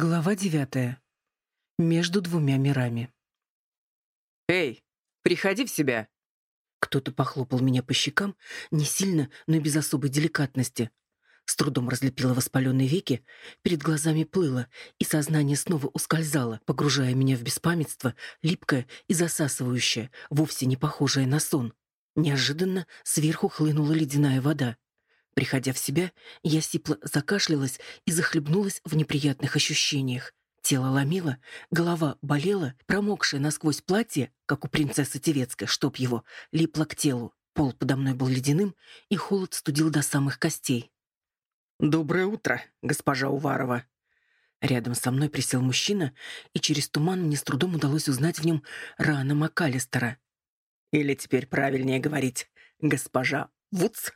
Глава девятая. Между двумя мирами. «Эй, приходи в себя!» Кто-то похлопал меня по щекам, не сильно, но и без особой деликатности. С трудом разлепила воспаленные веки, перед глазами плыло, и сознание снова ускользало, погружая меня в беспамятство, липкое и засасывающее, вовсе не похожее на сон. Неожиданно сверху хлынула ледяная вода. Приходя в себя, я сипло закашлялась и захлебнулась в неприятных ощущениях. Тело ломило, голова болела, промокшее насквозь платье, как у принцессы Тевецкой, чтоб его, липло к телу. Пол подо мной был ледяным, и холод студил до самых костей. «Доброе утро, госпожа Уварова!» Рядом со мной присел мужчина, и через туман мне с трудом удалось узнать в нем Рана МакАлистера. «Или теперь правильнее говорить, госпожа Вудс?»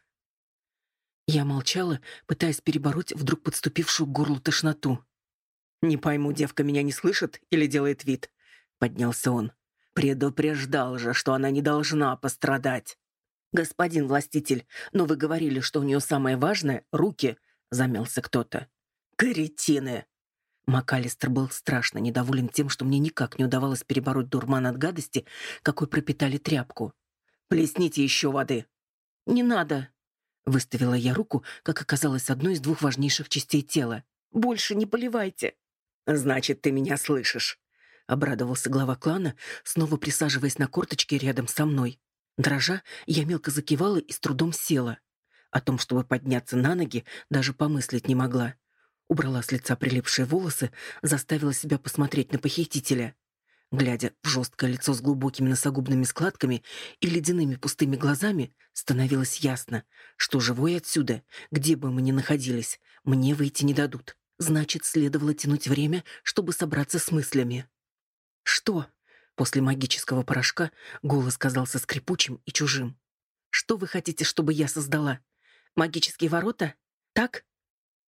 Я молчала, пытаясь перебороть вдруг подступившую к горлу тошноту. «Не пойму, девка меня не слышит или делает вид?» — поднялся он. «Предупреждал же, что она не должна пострадать». «Господин властитель, но вы говорили, что у нее самое важное — руки», — замялся кто-то. «Каретины!» МакАлистер был страшно недоволен тем, что мне никак не удавалось перебороть дурман от гадости, какой пропитали тряпку. «Плесните еще воды!» «Не надо!» Выставила я руку, как оказалось, одной из двух важнейших частей тела. «Больше не поливайте!» «Значит, ты меня слышишь!» — обрадовался глава клана, снова присаживаясь на корточке рядом со мной. Дрожа, я мелко закивала и с трудом села. О том, чтобы подняться на ноги, даже помыслить не могла. Убрала с лица прилипшие волосы, заставила себя посмотреть на похитителя. Глядя в жесткое лицо с глубокими носогубными складками и ледяными пустыми глазами, становилось ясно, что живой отсюда, где бы мы ни находились, мне выйти не дадут. Значит, следовало тянуть время, чтобы собраться с мыслями. «Что?» После магического порошка голос казался скрипучим и чужим. «Что вы хотите, чтобы я создала? Магические ворота? Так?»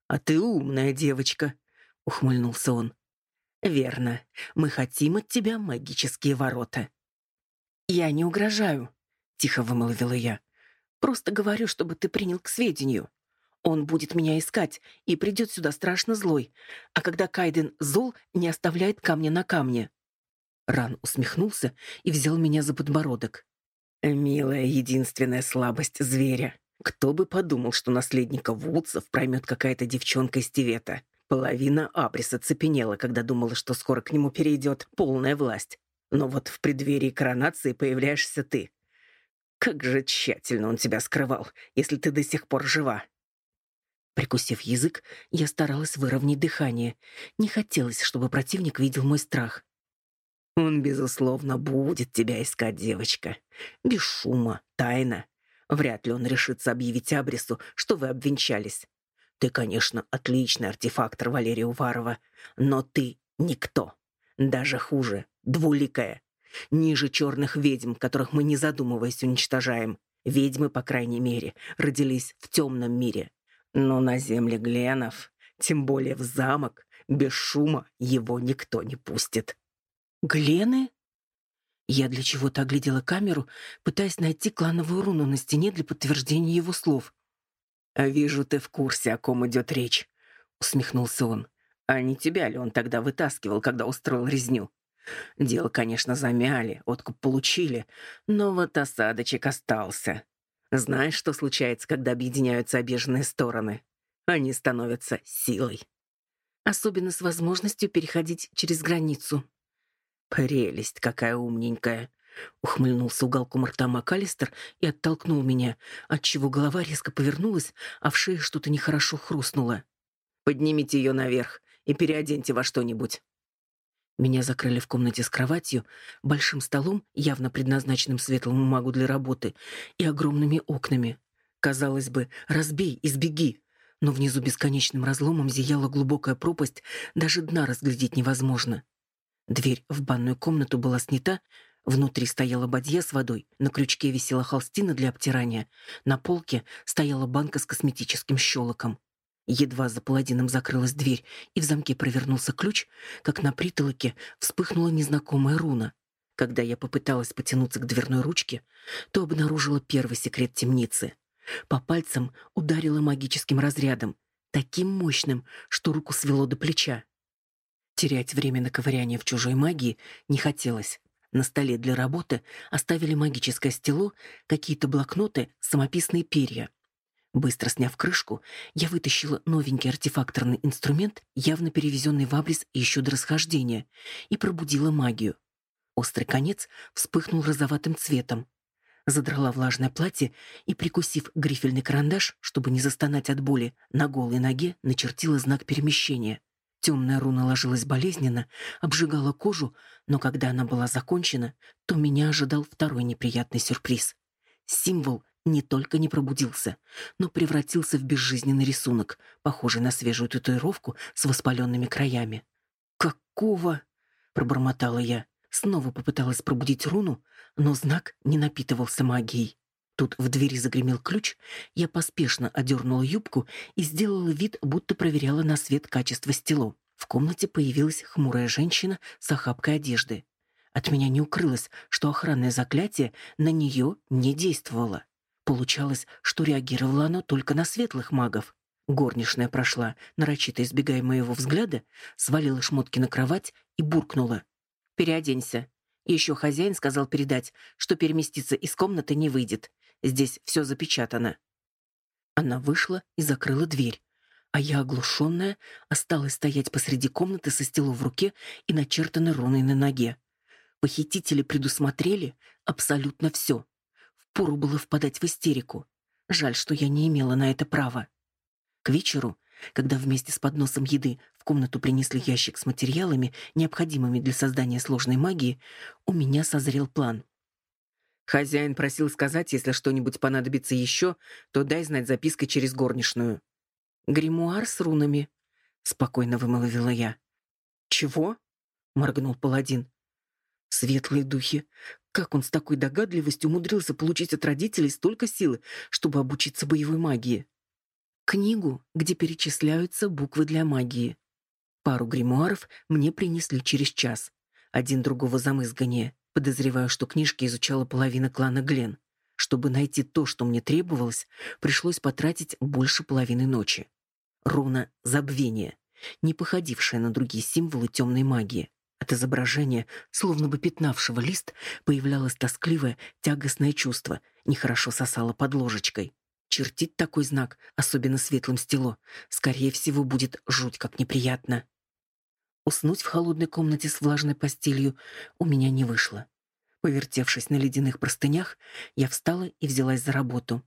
«А ты умная девочка», — ухмыльнулся он. «Верно. Мы хотим от тебя магические ворота». «Я не угрожаю», — тихо вымолвила я. «Просто говорю, чтобы ты принял к сведению. Он будет меня искать и придет сюда страшно злой, а когда Кайден зол, не оставляет камня на камне». Ран усмехнулся и взял меня за подбородок. «Милая единственная слабость зверя. Кто бы подумал, что наследника Вудсов проймет какая-то девчонка из Тивета. Половина Абриса цепенела, когда думала, что скоро к нему перейдет полная власть. Но вот в преддверии коронации появляешься ты. Как же тщательно он тебя скрывал, если ты до сих пор жива. Прикусив язык, я старалась выровнять дыхание. Не хотелось, чтобы противник видел мой страх. Он, безусловно, будет тебя искать, девочка. Без шума, тайно. Вряд ли он решится объявить Абрису, что вы обвенчались. Ты, конечно, отличный артефактор, Валерия Уварова, но ты никто. Даже хуже, двуликая. Ниже черных ведьм, которых мы, не задумываясь, уничтожаем. Ведьмы, по крайней мере, родились в темном мире. Но на земле Гленов, тем более в замок, без шума его никто не пустит. «Глены?» Я для чего-то оглядела камеру, пытаясь найти клановую руну на стене для подтверждения его слов. «Вижу, ты в курсе, о ком идет речь», — усмехнулся он. «А не тебя ли он тогда вытаскивал, когда устроил резню? Дело, конечно, замяли, откуп получили, но вот осадочек остался. Знаешь, что случается, когда объединяются обиженные стороны? Они становятся силой. Особенно с возможностью переходить через границу. Прелесть какая умненькая. Ухмыльнулся уголком рта МакАлистер и оттолкнул меня, отчего голова резко повернулась, а в шее что-то нехорошо хрустнуло. «Поднимите ее наверх и переоденьте во что-нибудь». Меня закрыли в комнате с кроватью, большим столом, явно предназначенным светлому магу для работы, и огромными окнами. Казалось бы, разбей и сбеги. Но внизу бесконечным разломом зияла глубокая пропасть, даже дна разглядеть невозможно. Дверь в банную комнату была снята, Внутри стояла бадья с водой, на крючке висела холстина для обтирания, на полке стояла банка с косметическим щелоком. Едва за паладином закрылась дверь и в замке провернулся ключ, как на притолоке вспыхнула незнакомая руна. Когда я попыталась потянуться к дверной ручке, то обнаружила первый секрет темницы. По пальцам ударила магическим разрядом, таким мощным, что руку свело до плеча. Терять время на ковыряние в чужой магии не хотелось. На столе для работы оставили магическое стело, какие-то блокноты, самописные перья. Быстро сняв крышку, я вытащила новенький артефакторный инструмент, явно перевезенный в Абрис еще до расхождения, и пробудила магию. Острый конец вспыхнул розоватым цветом. Задрала влажное платье и, прикусив грифельный карандаш, чтобы не застонать от боли, на голой ноге начертила знак перемещения. Темная руна ложилась болезненно, обжигала кожу, но когда она была закончена, то меня ожидал второй неприятный сюрприз. Символ не только не пробудился, но превратился в безжизненный рисунок, похожий на свежую татуировку с воспаленными краями. «Какого?» — пробормотала я. Снова попыталась пробудить руну, но знак не напитывался магией. Тут в двери загремел ключ, я поспешно одернула юбку и сделала вид, будто проверяла на свет качество стело. В комнате появилась хмурая женщина с охапкой одежды. От меня не укрылось, что охранное заклятие на нее не действовало. Получалось, что реагировало оно только на светлых магов. Горничная прошла, нарочито избегая моего взгляда, свалила шмотки на кровать и буркнула. Переоденься. Еще хозяин сказал передать, что переместиться из комнаты не выйдет. Здесь все запечатано. Она вышла и закрыла дверь, а я, оглушенная, осталась стоять посреди комнаты со стело в руке и начертанной руной на ноге. Похитители предусмотрели абсолютно все. Впору было впадать в истерику. Жаль, что я не имела на это права. К вечеру когда вместе с подносом еды в комнату принесли ящик с материалами, необходимыми для создания сложной магии, у меня созрел план. Хозяин просил сказать, если что-нибудь понадобится еще, то дай знать запиской через горничную. Гримуар с рунами, спокойно вымолвила я. Чего? моргнул паладин. Светлые духи. Как он с такой догадливостью умудрился получить от родителей столько силы, чтобы обучиться боевой магии? Книгу, где перечисляются буквы для магии. Пару гримуаров мне принесли через час. Один другого замызгания. Подозреваю, что книжки изучала половина клана Глен. Чтобы найти то, что мне требовалось, пришлось потратить больше половины ночи. Руна забвения, не походившая на другие символы темной магии. От изображения, словно бы пятнавшего лист, появлялось тоскливое, тягостное чувство, нехорошо сосало под ложечкой. Чертить такой знак, особенно светлым стело, скорее всего, будет жуть как неприятно. Уснуть в холодной комнате с влажной постелью у меня не вышло. Повертевшись на ледяных простынях, я встала и взялась за работу.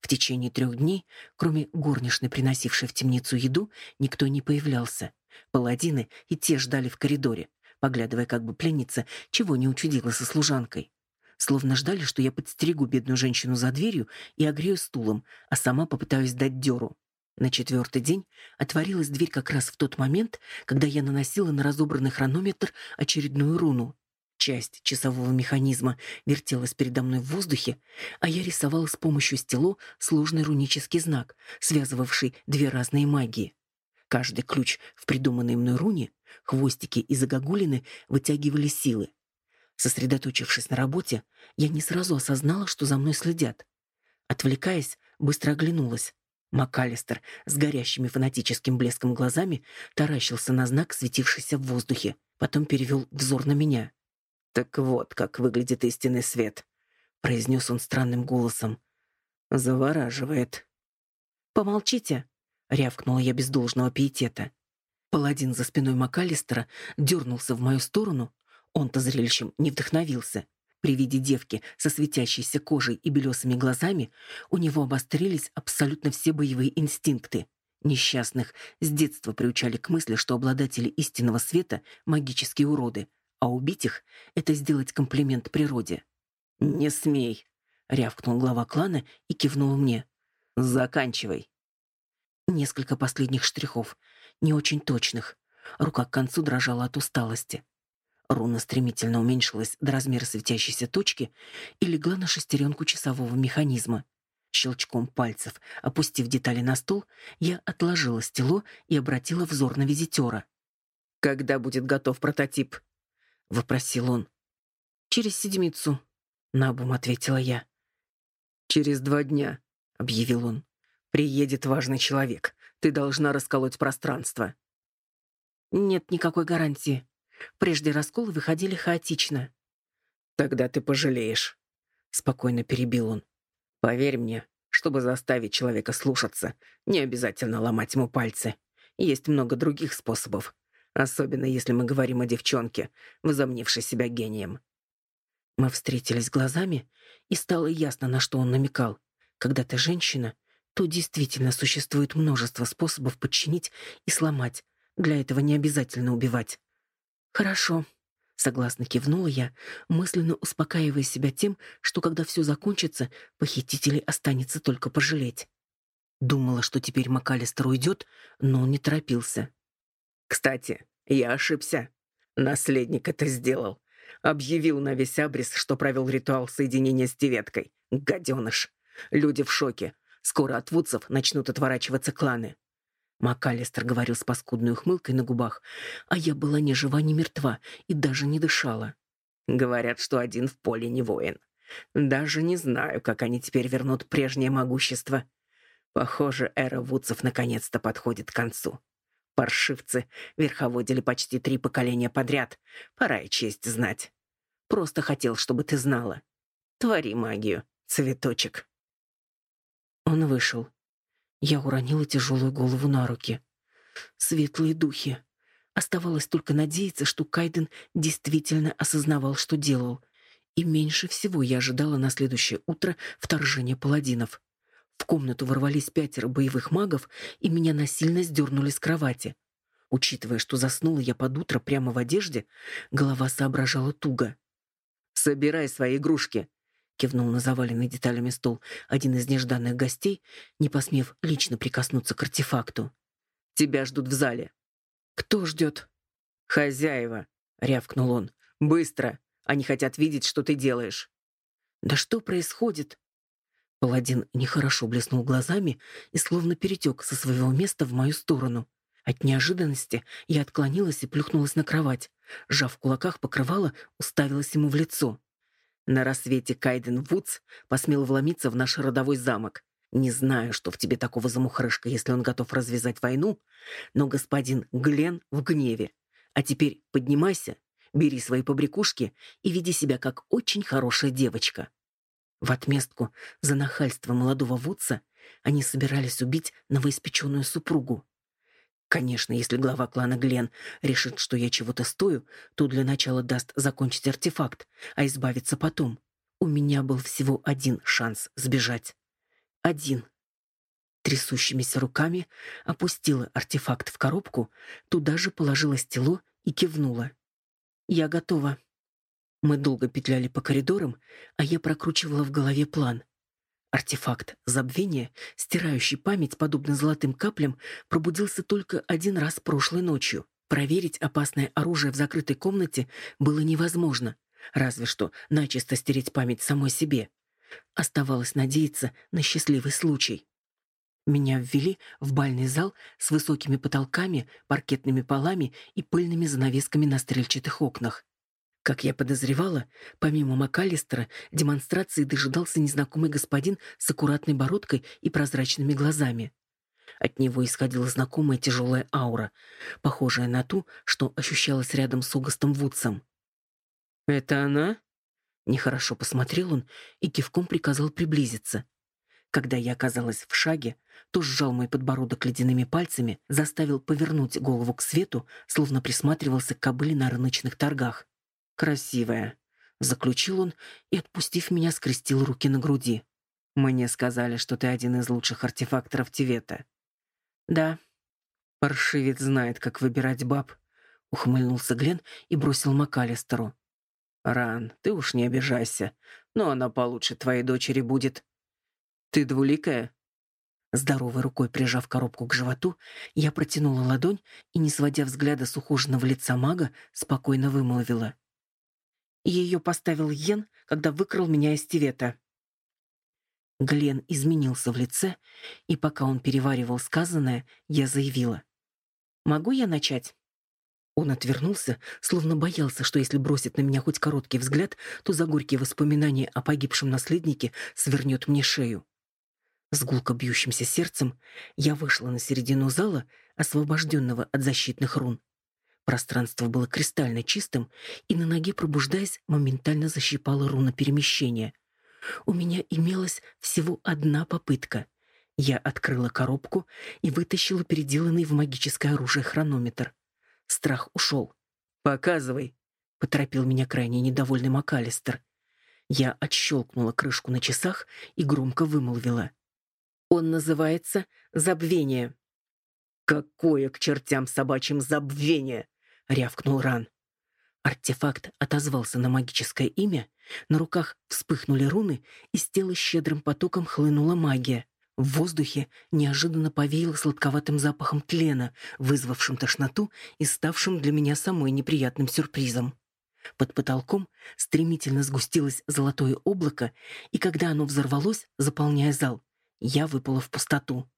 В течение трех дней, кроме горничной, приносившей в темницу еду, никто не появлялся. Паладины и те ждали в коридоре, поглядывая, как бы пленница чего не учудила со служанкой словно ждали, что я подстерегу бедную женщину за дверью и огрею стулом, а сама попытаюсь дать дёру. На четвертый день отворилась дверь как раз в тот момент, когда я наносила на разобранный хронометр очередную руну. Часть часового механизма вертелась передо мной в воздухе, а я рисовала с помощью стело сложный рунический знак, связывавший две разные магии. Каждый ключ в придуманной мной руне, хвостики и загогулины вытягивали силы. Сосредоточившись на работе, я не сразу осознала, что за мной следят. Отвлекаясь, быстро оглянулась. МакАлистер с горящими фанатическим блеском глазами таращился на знак, светившийся в воздухе, потом перевел взор на меня. «Так вот, как выглядит истинный свет», — произнес он странным голосом. «Завораживает». «Помолчите», — рявкнула я без должного пиетета. Паладин за спиной МакАлистера дернулся в мою сторону, он-то зрелищем не вдохновился. При виде девки со светящейся кожей и белесыми глазами у него обострились абсолютно все боевые инстинкты. Несчастных с детства приучали к мысли, что обладатели истинного света — магические уроды, а убить их — это сделать комплимент природе. «Не смей!» — рявкнул глава клана и кивнул мне. «Заканчивай!» Несколько последних штрихов, не очень точных. Рука к концу дрожала от усталости. Руна стремительно уменьшилась до размера светящейся точки и легла на шестеренку часового механизма. Щелчком пальцев, опустив детали на стол, я отложила стело и обратила взор на визитера. «Когда будет готов прототип?» — вопросил он. «Через седмицу», — набум ответила я. «Через два дня», — объявил он. «Приедет важный человек. Ты должна расколоть пространство». «Нет никакой гарантии. Прежде расколы выходили хаотично». «Тогда ты пожалеешь», — спокойно перебил он. «Поверь мне, чтобы заставить человека слушаться, не обязательно ломать ему пальцы. Есть много других способов, особенно если мы говорим о девчонке, возомнившей себя гением. Мы встретились глазами, и стало ясно, на что он намекал. Когда ты женщина, то действительно существует множество способов подчинить и сломать. Для этого не обязательно убивать. Хорошо, согласно кивнула я, мысленно успокаивая себя тем, что когда все закончится, похитителей останется только пожалеть. Думала, что теперь МакАлистер уйдет, но он не торопился. «Кстати, я ошибся. Наследник это сделал. Объявил на весь Абрис, что провел ритуал соединения с Теветкой. Гаденыш. Люди в шоке. Скоро от Вудсов начнут отворачиваться кланы. МакАлистер говорил с паскудной ухмылкой на губах, а я была ни жива, ни мертва и даже не дышала. Говорят, что один в поле не воин. Даже не знаю, как они теперь вернут прежнее могущество. Похоже, эра Вудсов наконец-то подходит к концу. Паршивцы верховодили почти три поколения подряд. Пора и честь знать. Просто хотел, чтобы ты знала. Твори магию, цветочек. Он вышел. Я уронила тяжелую голову на руки. Светлые духи. Оставалось только надеяться, что Кайден действительно осознавал, что делал. И меньше всего я ожидала на следующее утро вторжения паладинов. В комнату ворвались пятеро боевых магов, и меня насильно сдернули с кровати. Учитывая, что заснула я под утро прямо в одежде, голова соображала туго. «Собирай свои игрушки», — кивнул на заваленный деталями стол один из нежданных гостей, не посмев лично прикоснуться к артефакту. «Тебя ждут в зале». «Кто ждет?» «Хозяева», — рявкнул он. «Быстро! Они хотят видеть, что ты делаешь». «Да что происходит?» Паладин нехорошо блеснул глазами и словно перетек со своего места в мою сторону. От неожиданности я отклонилась и плюхнулась на кровать. Сжав в кулаках покрывало, уставилась ему в лицо. На рассвете Кайден Вудс посмел вломиться в наш родовой замок. Не знаю, что в тебе такого замухрышка, если он готов развязать войну, но господин Глен в гневе. А теперь поднимайся, бери свои побрякушки и веди себя как очень хорошая девочка. В отместку за нахальство молодого Вудса они собирались убить новоиспеченную супругу. Конечно, если глава клана Глен решит, что я чего-то стою, то для начала даст закончить артефакт, а избавиться потом. У меня был всего один шанс сбежать. Один. Трясущимися руками опустила артефакт в коробку, туда же положила стело и кивнула. «Я готова». Мы долго петляли по коридорам, а я прокручивала в голове план. Артефакт забвения, стирающий память подобно золотым каплям, пробудился только один раз прошлой ночью. Проверить опасное оружие в закрытой комнате было невозможно, разве что начисто стереть память самой себе. Оставалось надеяться на счастливый случай. Меня ввели в бальный зал с высокими потолками, паркетными полами и пыльными занавесками на стрельчатых окнах. Как я подозревала, помимо МакАлистера, демонстрации дожидался незнакомый господин с аккуратной бородкой и прозрачными глазами. От него исходила знакомая тяжелая аура, похожая на ту, что ощущалась рядом с Огастом Вудсом. «Это она?» Нехорошо посмотрел он и кивком приказал приблизиться. Когда я оказалась в шаге, то сжал мой подбородок ледяными пальцами, заставил повернуть голову к свету, словно присматривался к кобыле на рыночных торгах красивая», — заключил он и, отпустив меня, скрестил руки на груди. «Мне сказали, что ты один из лучших артефакторов Тивета». «Да». «Паршивец знает, как выбирать баб», — ухмыльнулся Глен и бросил МакАлистеру. «Ран, ты уж не обижайся, но она получше твоей дочери будет». «Ты двуликая?» Здоровой рукой прижав коробку к животу, я протянула ладонь и, не сводя взгляда с ухоженного лица мага, спокойно вымолвила. Ее поставил Йен, когда выкрал меня из Тивета. Глен изменился в лице, и пока он переваривал сказанное, я заявила. «Могу я начать?» Он отвернулся, словно боялся, что если бросит на меня хоть короткий взгляд, то за горькие воспоминания о погибшем наследнике свернет мне шею. С гулко бьющимся сердцем я вышла на середину зала, освобожденного от защитных рун. Пространство было кристально чистым, и на ноге, пробуждаясь, моментально защипала руна перемещения. У меня имелась всего одна попытка. Я открыла коробку и вытащила переделанный в магическое оружие хронометр. Страх ушел. «Показывай», — поторопил меня крайне недовольный МакАлистер. Я отщелкнула крышку на часах и громко вымолвила. «Он называется «Забвение». «Какое к чертям собачьим забвение!» — рявкнул Ран. Артефакт отозвался на магическое имя, на руках вспыхнули руны, и с тела щедрым потоком хлынула магия. В воздухе неожиданно повеяло сладковатым запахом тлена, вызвавшим тошноту и ставшим для меня самой неприятным сюрпризом. Под потолком стремительно сгустилось золотое облако, и когда оно взорвалось, заполняя зал, я выпала в пустоту.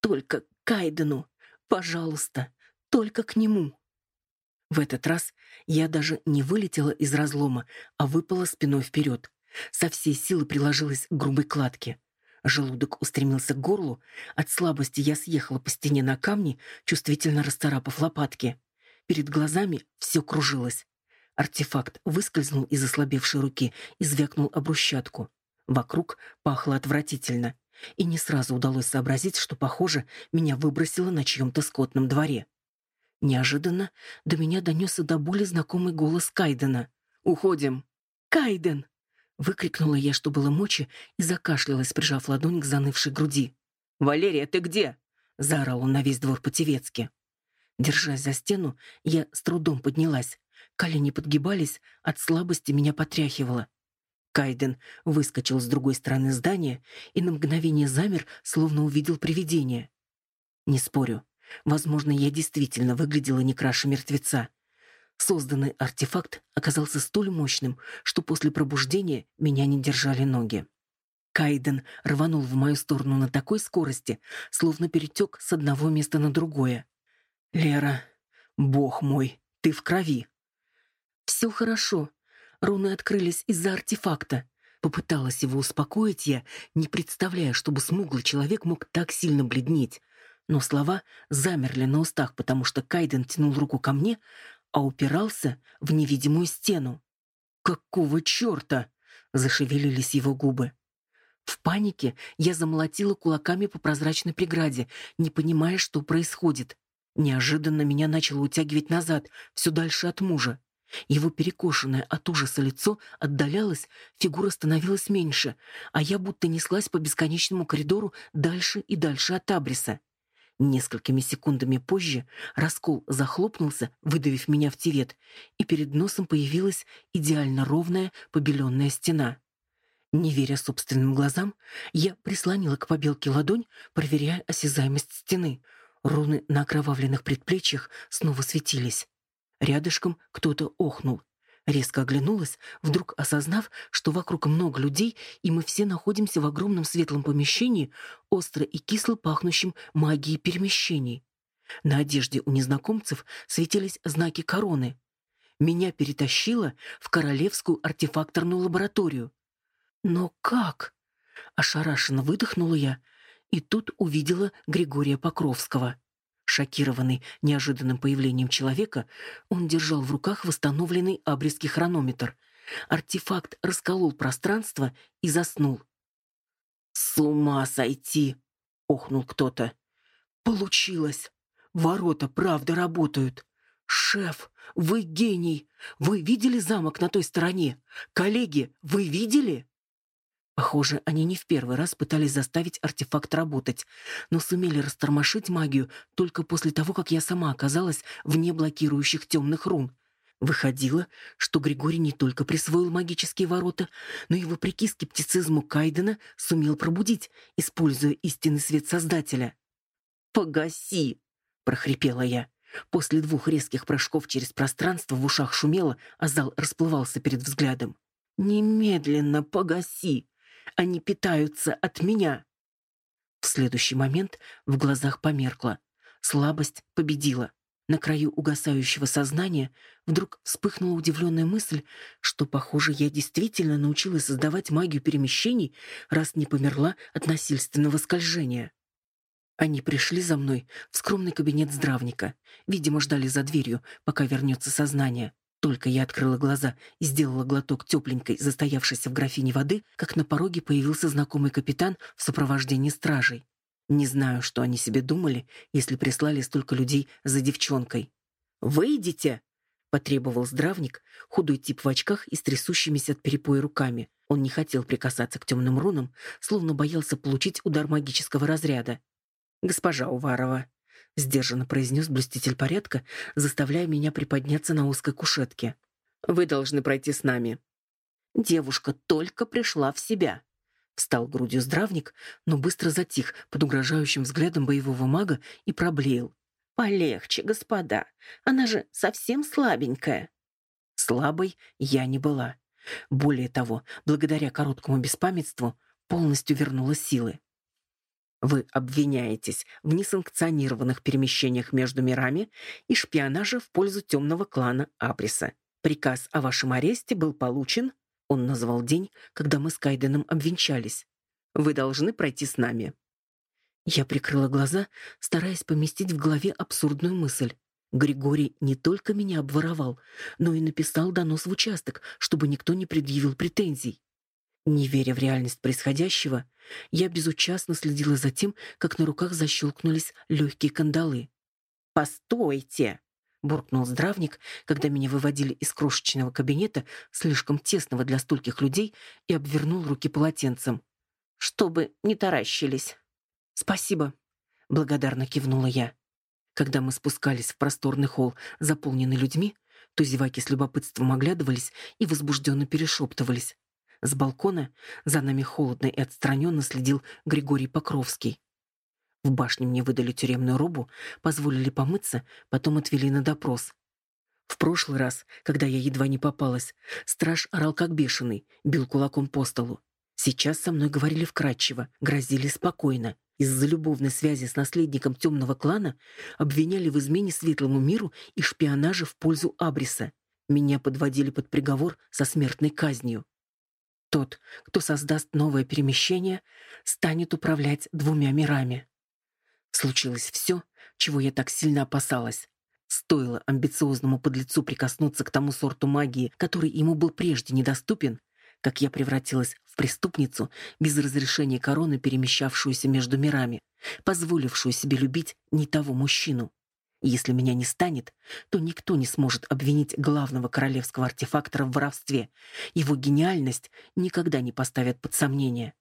«Только Кайдену! Пожалуйста, только к нему!» В этот раз я даже не вылетела из разлома, а выпала спиной вперед. Со всей силы приложилась к грубой кладке. Желудок устремился к горлу, от слабости я съехала по стене на камни, чувствительно расцарапав лопатки. Перед глазами все кружилось. Артефакт выскользнул из ослабевшей руки и звякнул об брусчатку. Вокруг пахло отвратительно, и не сразу удалось сообразить, что, похоже, меня выбросило на чьем-то скотном дворе. Неожиданно до меня донесся до боли знакомый голос Кайдена. «Уходим!» «Кайден!» — выкрикнула я, что было мочи, и закашлялась, прижав ладонь к занывшей груди. «Валерия, ты где?» — заорал он на весь двор по-тевецки. Держась за стену, я с трудом поднялась. Колени подгибались, от слабости меня потряхивало. Кайден выскочил с другой стороны здания и на мгновение замер, словно увидел привидение. Не спорю, Возможно, я действительно выглядела не краше мертвеца. Созданный артефакт оказался столь мощным, что после пробуждения меня не держали ноги. Кайден рванул в мою сторону на такой скорости, словно перетек с одного места на другое. «Лера, бог мой, ты в крови!» «Все хорошо. Руны открылись из-за артефакта». Попыталась его успокоить я, не представляя, чтобы смуглый человек мог так сильно бледнеть но слова замерли на устах, потому что Кайден тянул руку ко мне, а упирался в невидимую стену. «Какого черта?» — зашевелились его губы. В панике я замолотила кулаками по прозрачной преграде, не понимая, что происходит. Неожиданно меня начало утягивать назад, все дальше от мужа. Его перекошенное от ужаса лицо отдалялось, фигура становилась меньше, а я будто неслась по бесконечному коридору дальше и дальше от Абриса. Несколькими секундами позже раскол захлопнулся, выдавив меня в тевет, и перед носом появилась идеально ровная побеленная стена. Не веря собственным глазам, я прислонила к побелке ладонь, проверяя осязаемость стены. Руны на окровавленных предплечьях снова светились. Рядышком кто-то охнул. Резко оглянулась, вдруг осознав, что вокруг много людей, и мы все находимся в огромном светлом помещении, остро и кисло пахнущем магией перемещений. На одежде у незнакомцев светились знаки короны. Меня перетащило в королевскую артефакторную лабораторию. Но как? Ошарашенно выдохнула я, и тут увидела Григория Покровского. Шокированный неожиданным появлением человека, он держал в руках восстановленный абрисский хронометр. Артефакт расколол пространство и заснул. «С ума сойти!» — охнул кто-то. «Получилось! Ворота правда работают! Шеф, вы гений! Вы видели замок на той стороне? Коллеги, вы видели?» Похоже, они не в первый раз пытались заставить артефакт работать, но сумели растормошить магию только после того, как я сама оказалась вне блокирующих темных рун. Выходило, что Григорий не только присвоил магические ворота, но и, вопреки скептицизму Кайдена, сумел пробудить, используя истинный свет Создателя. «Погаси!» — прохрипела я. После двух резких прыжков через пространство в ушах шумело, а зал расплывался перед взглядом. «Немедленно погаси!» Они питаются от меня. В следующий момент в глазах померкло. Слабость победила. На краю угасающего сознания вдруг вспыхнула удивленная мысль, что, похоже, я действительно научилась создавать магию перемещений, раз не померла от насильственного скольжения. Они пришли за мной в скромный кабинет здравника. Видимо, ждали за дверью, пока вернется сознание. Только я открыла глаза и сделала глоток тепленькой, застоявшейся в графине воды, как на пороге появился знакомый капитан в сопровождении стражей. Не знаю, что они себе думали, если прислали столько людей за девчонкой. «Выйдите!» — потребовал здравник, худой тип в очках и с трясущимися от перепоя руками. Он не хотел прикасаться к темным рунам, словно боялся получить удар магического разряда. «Госпожа Уварова», — сдержанно произнес блюститель порядка, заставляя меня приподняться на узкой кушетке. «Вы должны пройти с нами». Девушка только пришла в себя. Встал грудью здравник, но быстро затих под угрожающим взглядом боевого мага и проблеял. «Полегче, господа, она же совсем слабенькая». Слабой я не была. Более того, благодаря короткому беспамятству полностью вернула силы. Вы обвиняетесь в несанкционированных перемещениях между мирами и шпионаже в пользу темного клана Априса. Приказ о вашем аресте был получен он назвал день, когда мы с Кайденом обвенчались. Вы должны пройти с нами. Я прикрыла глаза, стараясь поместить в голове абсурдную мысль. Григорий не только меня обворовал, но и написал донос в участок, чтобы никто не предъявил претензий. Не веря в реальность происходящего, я безучастно следила за тем, как на руках защелкнулись легкие кандалы. «Постойте!» — буркнул здравник, когда меня выводили из крошечного кабинета, слишком тесного для стольких людей, и обвернул руки полотенцем. «Чтобы не таращились». «Спасибо», — благодарно кивнула я. Когда мы спускались в просторный холл, заполненный людьми, то зеваки с любопытством оглядывались и возбужденно перешептывались. С балкона за нами холодно и отстраненно следил Григорий Покровский. В башне мне выдали тюремную робу, позволили помыться, потом отвели на допрос. В прошлый раз, когда я едва не попалась, страж орал как бешеный, бил кулаком по столу. Сейчас со мной говорили вкратчиво, грозили спокойно. Из-за любовной связи с наследником темного клана обвиняли в измене светлому миру и шпионаже в пользу Абриса. Меня подводили под приговор со смертной казнью. Тот, кто создаст новое перемещение, станет управлять двумя мирами. Случилось все, чего я так сильно опасалась. Стоило амбициозному подлецу прикоснуться к тому сорту магии, который ему был прежде недоступен, как я превратилась в преступницу, без разрешения короны, перемещавшуюся между мирами, позволившую себе любить не того мужчину. Если меня не станет, то никто не сможет обвинить главного королевского артефактора в воровстве. Его гениальность никогда не поставят под сомнение.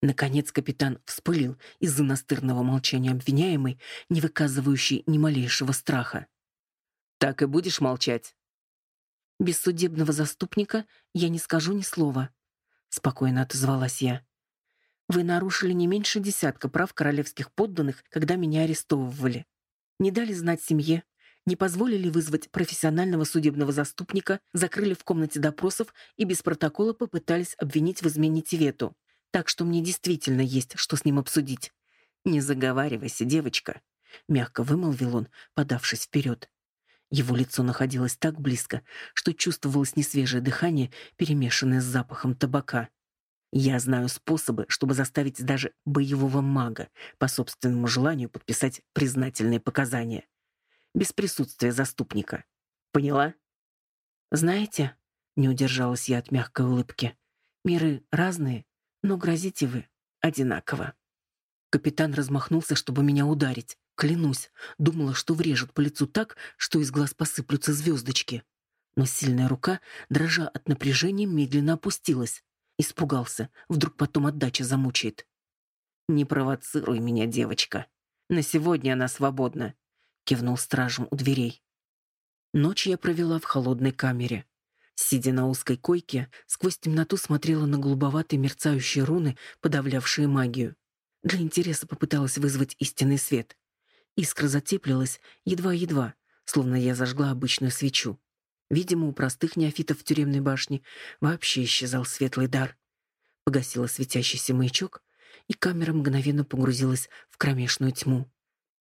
Наконец капитан вспылил из-за настырного молчания обвиняемой, не выказывающей ни малейшего страха. «Так и будешь молчать?» «Без судебного заступника я не скажу ни слова», — спокойно отозвалась я. «Вы нарушили не меньше десятка прав королевских подданных, когда меня арестовывали. Не дали знать семье, не позволили вызвать профессионального судебного заступника, закрыли в комнате допросов и без протокола попытались обвинить в измене Тивету так что мне действительно есть что с ним обсудить. Не заговаривайся, девочка, мягко вымолвил он, подавшись вперед. Его лицо находилось так близко, что чувствовалось несвежее дыхание, перемешанное с запахом табака. Я знаю способы, чтобы заставить даже боевого мага по собственному желанию подписать признательные показания. Без присутствия заступника. Поняла? Знаете, не удержалась я от мягкой улыбки. Миры разные, но грозите вы одинаково. Капитан размахнулся, чтобы меня ударить. Клянусь, думала, что врежет по лицу так, что из глаз посыплются звездочки. Но сильная рука, дрожа от напряжения, медленно опустилась. Испугался, вдруг потом отдача замучает. «Не провоцируй меня, девочка. На сегодня она свободна», — кивнул стражем у дверей. Ночь я провела в холодной камере. Сидя на узкой койке, сквозь темноту смотрела на голубоватые мерцающие руны, подавлявшие магию. Для интереса попыталась вызвать истинный свет. Искра затеплилась едва-едва, словно я зажгла обычную свечу. Видимо, у простых неофитов в тюремной башне вообще исчезал светлый дар. Погасила светящийся маячок, и камера мгновенно погрузилась в кромешную тьму.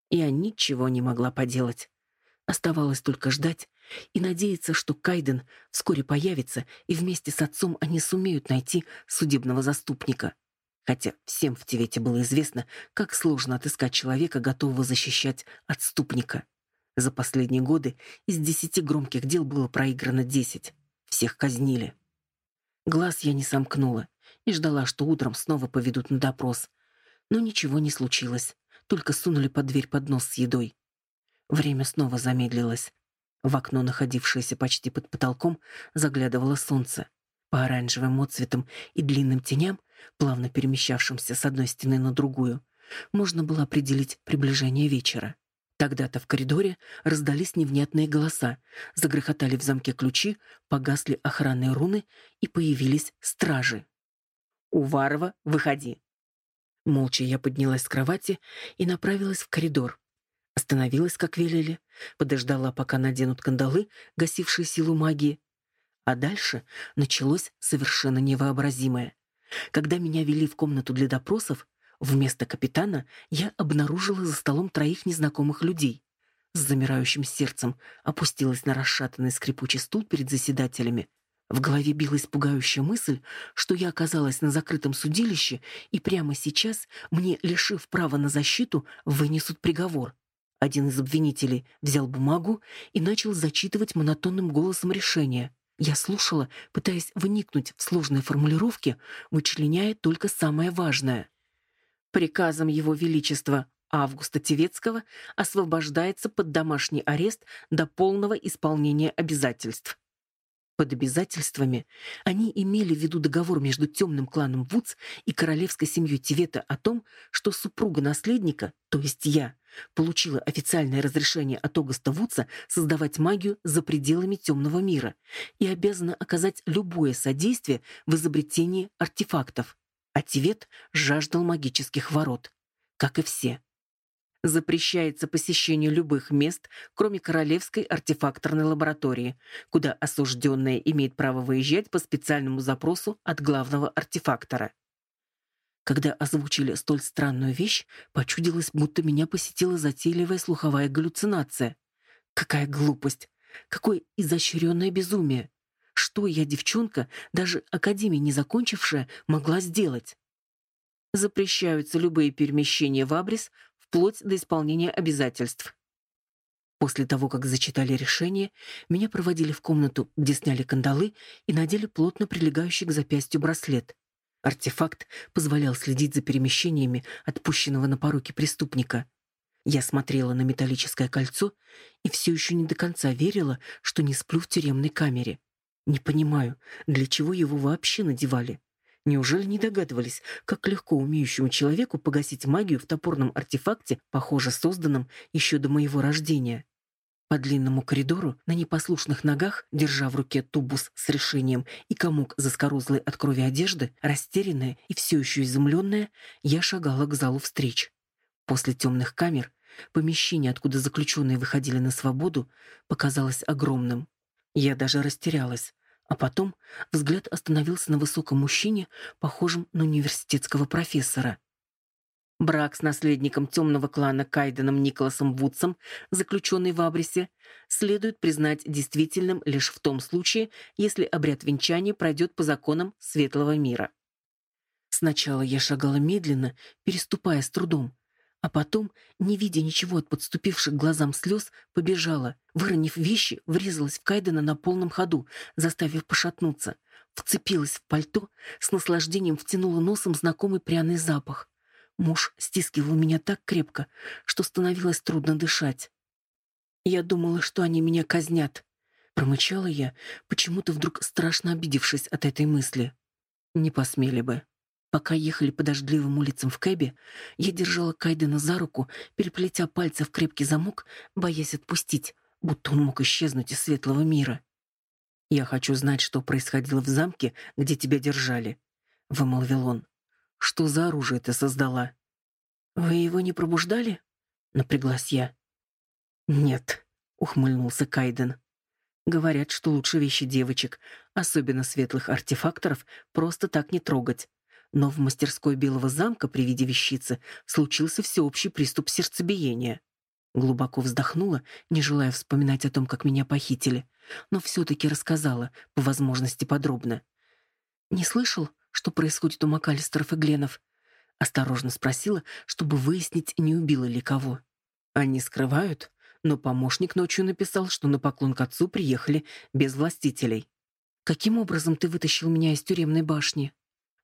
Я ничего не могла поделать. Оставалось только ждать и надеяться, что Кайден вскоре появится, и вместе с отцом они сумеют найти судебного заступника. Хотя всем в Тивете было известно, как сложно отыскать человека, готового защищать отступника. За последние годы из десяти громких дел было проиграно десять. Всех казнили. Глаз я не сомкнула и ждала, что утром снова поведут на допрос. Но ничего не случилось, только сунули под дверь поднос с едой. Время снова замедлилось. В окно, находившееся почти под потолком, заглядывало солнце. По оранжевым отцветам и длинным теням, плавно перемещавшимся с одной стены на другую, можно было определить приближение вечера. Тогда-то в коридоре раздались невнятные голоса, загрохотали в замке ключи, погасли охранные руны и появились стражи. «Уварова, выходи!» Молча я поднялась с кровати и направилась в коридор. Остановилась, как велели, подождала, пока наденут кандалы, гасившие силу магии. А дальше началось совершенно невообразимое. Когда меня вели в комнату для допросов, вместо капитана я обнаружила за столом троих незнакомых людей. С замирающим сердцем опустилась на расшатанный скрипучий стул перед заседателями. В голове билась пугающая мысль, что я оказалась на закрытом судилище, и прямо сейчас мне, лишив права на защиту, вынесут приговор. Один из обвинителей взял бумагу и начал зачитывать монотонным голосом решение. Я слушала, пытаясь вникнуть в сложные формулировки, вычленяя только самое важное. Приказом Его Величества Августа Тевецкого освобождается под домашний арест до полного исполнения обязательств. Под обязательствами они имели в виду договор между темным кланом Вудс и королевской семьей Тивета о том, что супруга наследника, то есть я, получила официальное разрешение от Огоста Вудса создавать магию за пределами темного мира и обязана оказать любое содействие в изобретении артефактов. А Тивет жаждал магических ворот, как и все. Запрещается посещение любых мест, кроме Королевской артефакторной лаборатории, куда осужденная имеет право выезжать по специальному запросу от главного артефактора. Когда озвучили столь странную вещь, почудилось, будто меня посетила затейливая слуховая галлюцинация. Какая глупость! Какое изощренное безумие! Что я, девчонка, даже академии не закончившая, могла сделать? Запрещаются любые перемещения в Абрис вплоть до исполнения обязательств. После того, как зачитали решение, меня проводили в комнату, где сняли кандалы и надели плотно прилегающий к запястью браслет. Артефакт позволял следить за перемещениями отпущенного на поруки преступника. Я смотрела на металлическое кольцо и все еще не до конца верила, что не сплю в тюремной камере. Не понимаю, для чего его вообще надевали. Неужели не догадывались, как легко умеющему человеку погасить магию в топорном артефакте, похоже, созданном еще до моего рождения? По длинному коридору, на непослушных ногах, держа в руке тубус с решением и комок заскорузлой от крови одежды, растерянная и все еще изумленная, я шагала к залу встреч. После темных камер помещение, откуда заключенные выходили на свободу, показалось огромным. Я даже растерялась. А потом взгляд остановился на высоком мужчине, похожем на университетского профессора. Брак с наследником темного клана Кайденом Николасом Вудсом, заключенный в Абрисе, следует признать действительным лишь в том случае, если обряд венчания пройдет по законам светлого мира. Сначала я шагала медленно, переступая с трудом, а потом, не видя ничего от подступивших к глазам слез, побежала. Выронив вещи, врезалась в Кайдена на полном ходу, заставив пошатнуться. Вцепилась в пальто, с наслаждением втянула носом знакомый пряный запах. Муж стискивал меня так крепко, что становилось трудно дышать. Я думала, что они меня казнят. Промычала я, почему-то вдруг страшно обидевшись от этой мысли. Не посмели бы. Пока ехали по дождливым улицам в кэбе, я держала Кайдена за руку, переплетя пальцы в крепкий замок, боясь отпустить, будто он мог исчезнуть из светлого мира. «Я хочу знать, что происходило в замке, где тебя держали», — вымолвил он. «Что за оружие ты создала?» «Вы его не пробуждали?» — напряглась я. «Нет», — ухмыльнулся Кайден. «Говорят, что лучше вещи девочек, особенно светлых артефакторов, просто так не трогать. Но в мастерской Белого замка при виде вещицы случился всеобщий приступ сердцебиения. Глубоко вздохнула, не желая вспоминать о том, как меня похитили, но все-таки рассказала, по возможности подробно. «Не слышал, что происходит у Макалистеров и Гленов?» Осторожно спросила, чтобы выяснить, не убила ли кого. Они скрывают, но помощник ночью написал, что на поклон к отцу приехали без властителей. «Каким образом ты вытащил меня из тюремной башни?»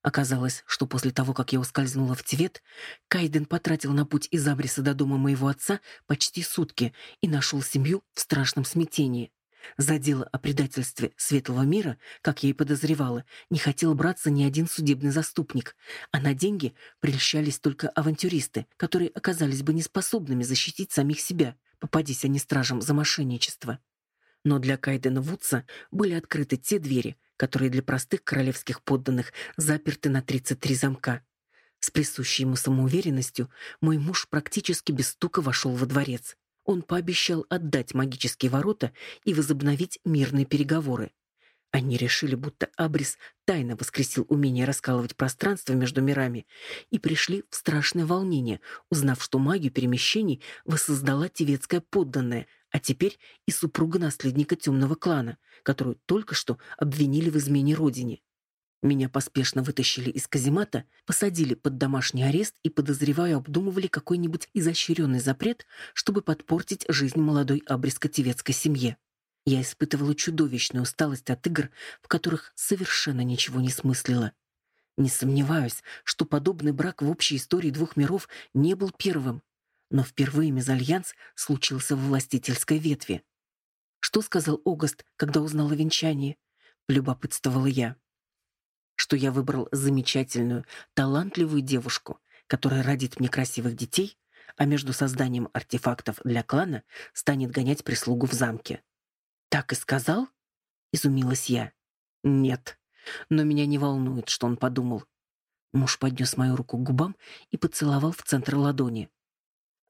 Оказалось, что после того, как я ускользнула в Тивет, Кайден потратил на путь из Абриса до дома моего отца почти сутки и нашел семью в страшном смятении. За дело о предательстве светлого мира, как я и подозревала, не хотел браться ни один судебный заступник, а на деньги прельщались только авантюристы, которые оказались бы неспособными защитить самих себя, попадись они стражам за мошенничество. Но для Кайдена Вудса были открыты те двери, которые для простых королевских подданных заперты на 33 замка. С присущей ему самоуверенностью мой муж практически без стука вошел во дворец. Он пообещал отдать магические ворота и возобновить мирные переговоры. Они решили, будто Абрис тайно воскресил умение раскалывать пространство между мирами, и пришли в страшное волнение, узнав, что магию перемещений воссоздала тевецкая подданная, а теперь и супруга наследника темного клана, которую только что обвинили в измене родине. Меня поспешно вытащили из каземата, посадили под домашний арест и, подозреваю, обдумывали какой-нибудь изощренный запрет, чтобы подпортить жизнь молодой абриско-тевецкой семье. Я испытывала чудовищную усталость от игр, в которых совершенно ничего не смыслила. Не сомневаюсь, что подобный брак в общей истории двух миров не был первым но впервые мезальянс случился в властительской ветви. Что сказал Огост, когда узнал о венчании? Любопытствовала я. Что я выбрал замечательную, талантливую девушку, которая родит мне красивых детей, а между созданием артефактов для клана станет гонять прислугу в замке. Так и сказал? Изумилась я. Нет, но меня не волнует, что он подумал. Муж поднес мою руку к губам и поцеловал в центр ладони.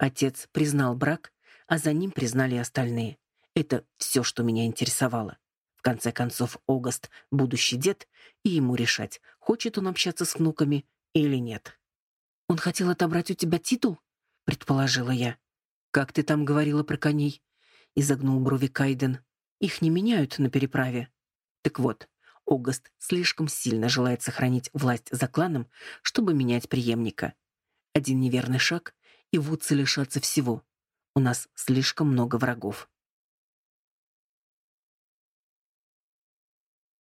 Отец признал брак, а за ним признали остальные. Это все, что меня интересовало. В конце концов, Огост — будущий дед, и ему решать, хочет он общаться с внуками или нет. «Он хотел отобрать у тебя титул?» — предположила я. «Как ты там говорила про коней?» — изогнул брови Кайден. «Их не меняют на переправе». Так вот, Огост слишком сильно желает сохранить власть за кланом, чтобы менять преемника. Один неверный шаг, и Вудсы лишатся всего. У нас слишком много врагов.